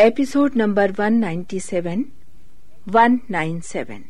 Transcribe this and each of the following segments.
Episode number 197 197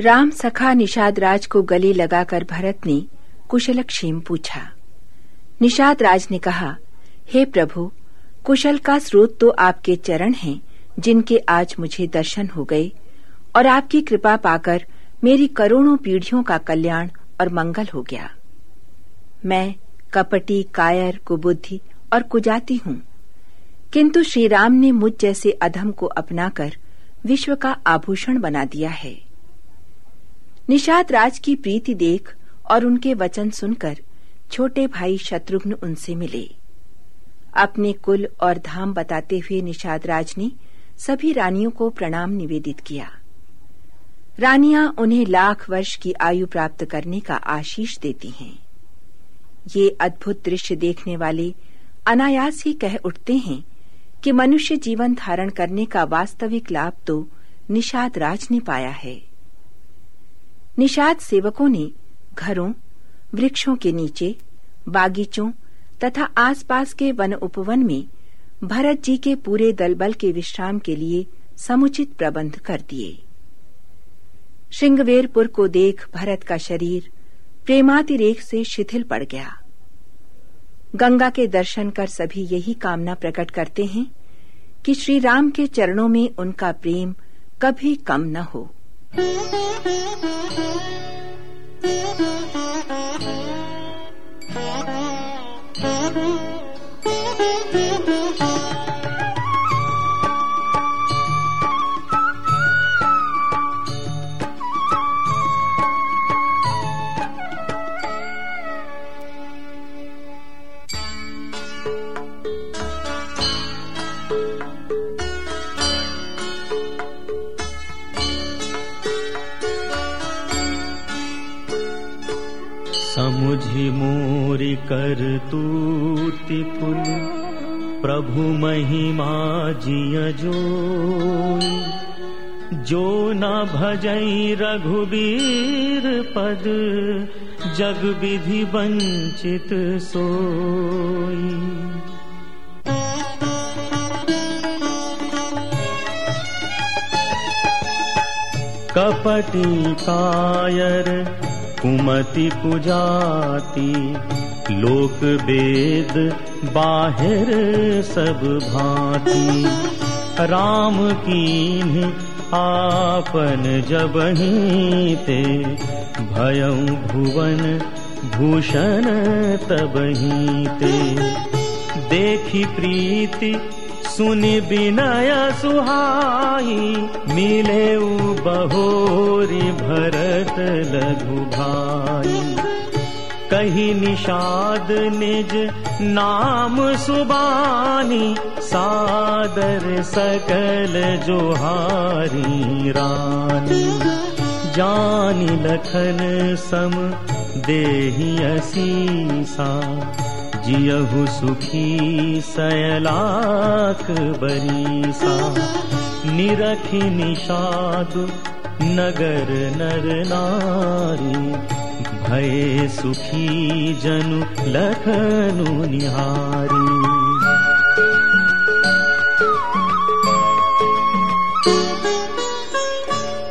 Ram सखा निषाद राज को गले लगाकर भरत ने कुशल क्षेम पूछा। निषाद राज ने कहा, हे प्रभु, कुशल का स्रोत तो आपके चरण हैं, जिनके आज मुझे दर्शन हो गए, और आपकी कृपा पाकर मेरी करोड़ों पीढ़ियों का कल्याण और मंगल हो गया। मैं कपटी, कायर, कुबुद्धि और कुजाती हूँ। किंतु श्री राम ने मुझ जैसे अधम को अपनाकर विश्व का आभूषण बना दिया है। निषाद राज की प्रीति देख और उनके वचन सुनकर छोटे भाई शत्रुघ्न उनसे मिले। अपने कुल और धाम बताते हुए निषाद राज ने सभी रानियों को प्रणाम निवेदित किया। रानियाँ उन्हें लाख वर्ष की आयु प्राप्त करने का आशीष देती हैं। ये अद्भुत दृश्य देखने वाले अनायास ही कह उठते हैं कि मनुष्य जीवन धारण करने का वास्तविक लाभ तो निषाद राज ने पाया है। निषाद सेवकों ने घरों, वृक्षों के नीचे, बागीचों तथा आसपास के वन उपवन में भरत जी के पूरे दलबल के विश्राम के लिए समुचित प्रबंध कर दिए। श्रृंगवेरपुर को देख भरत का शरीर प्रेमातिरेक से शिथिल पड़ गया। गंगा के दर्शन कर सभी यही कामना प्रकट करते हैं कि श्री राम के चरणों में उनका प्रेम कभी कम न हो। Thank you. मोरि कर तूति पुल प्रभु महिमा जिय जो जो न भजई रघुबीर पद जग विधि वंचित सोई। कपटी कायर कुमति कुजाति लोक वेद बाहिर सब भांति। राम कीन्ह आपन जबही ते भयउ भुवन भूषण तबही ते देखी प्रीति सुनि विनय सुहाई मिले बहोरी भरत लघु भाई। कही निषाद निज नाम सुबानी सादर सकल जोहारी रानी। जानी लखन सम देही असीसा जियहु सुखी सयलाख बरीसा निरखि निषाद नगर नर नारी भय सुखी जनु लखनु निहारी।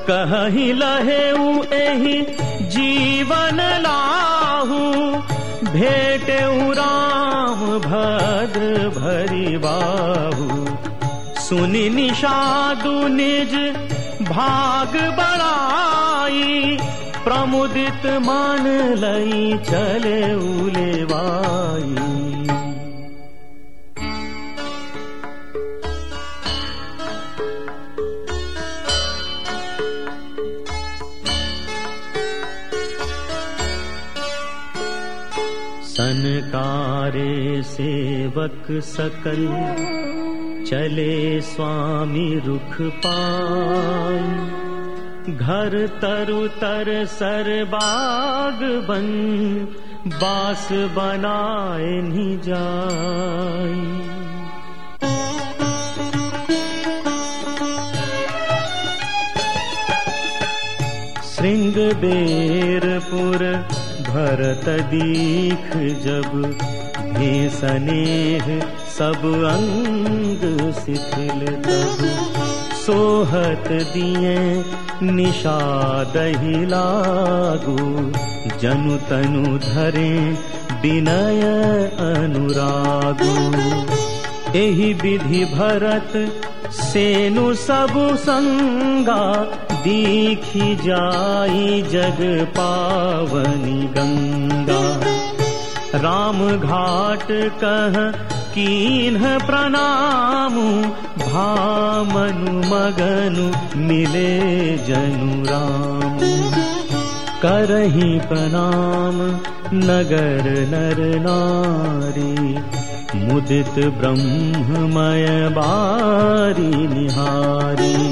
कहि लहे एहि जीवन लाहू भेट राम भद्र भरी बाहू। सुनि निषादु निज भाग बड़ाई प्रमुदित मान लई चले उलेवाई सनकारे सेवक सकल चले स्वामी रुख पाई घर तरु तर सर बाग बन बास बनाए नि जाई श्रृंगबेरपुर भरत दीख जब भी स्नेह सब अंग शिथिल तब। सोहत दिए निषाद ही लागू। जनु धरे विनय अनुरागु। एहि विधि भरत सेनु सब संगा दीखी जाई जग पावनी गंगा। राम घाट कह कीन्ह प्रणाम भामनु मगनु मिले जनु राम। करही प्रणाम नगर नर नारी मुदित ब्रह्ममय बारी निहारी।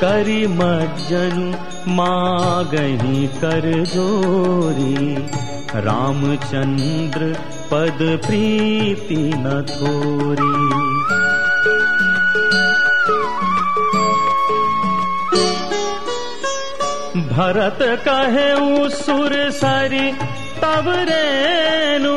करि मज्जनु मागही कर जोरी। रामचंद्र पद प्रीति न थोरी। भरत कहे सुर सरी तब रेनु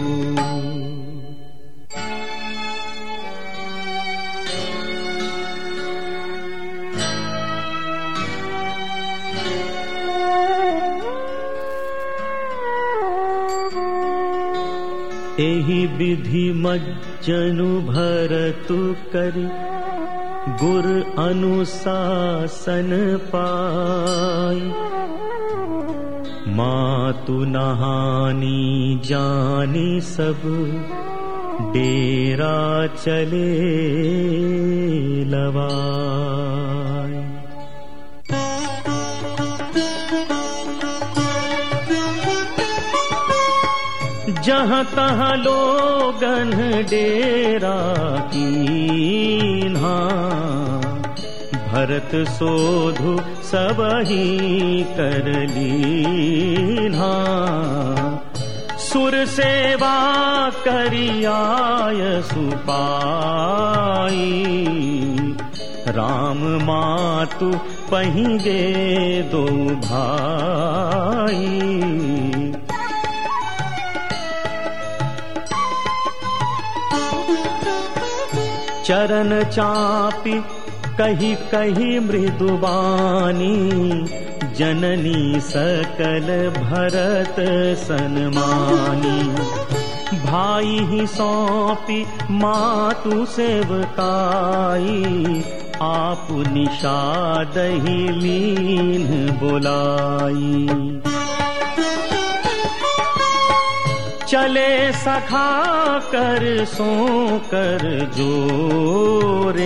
एहि विधि मज्जनु भरतु करि। गुर अनुशासन पाई मातु नहानी जानी सब डेरा चले लवाई जहाँ तहाँ लोगन डेरा कीन्हा। भरत सोधु सब ही कर लीन्हा। सुर सेवा करियाय सुपाई। राम मातु पहिगे दो भाई चरण चापी कही कही मृदुबानी जननी सकल भरत सनमानी। भाई ही सौंपी मातु सेवकाई आप निषाद लीन बोलाई चले सखा कर सो कर जोरे।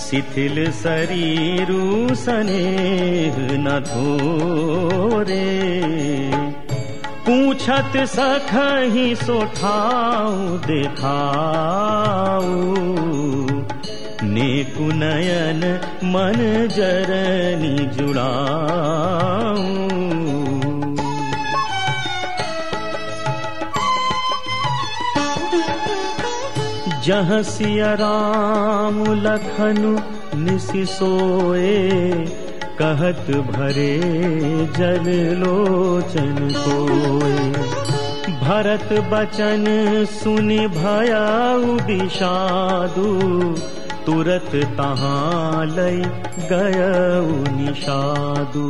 शिथिल शरीरु स्नेह न थोरे पूछत सखही सोठाऊ देखाऊ। नेकु नयन मन जरनी जुड़ाऊ सिया राम लखनु सोए कहत भरे जल लोचन कोए। भरत बचन सुनि भयाउ विषादु तुरत तहाँ लय गय निषादु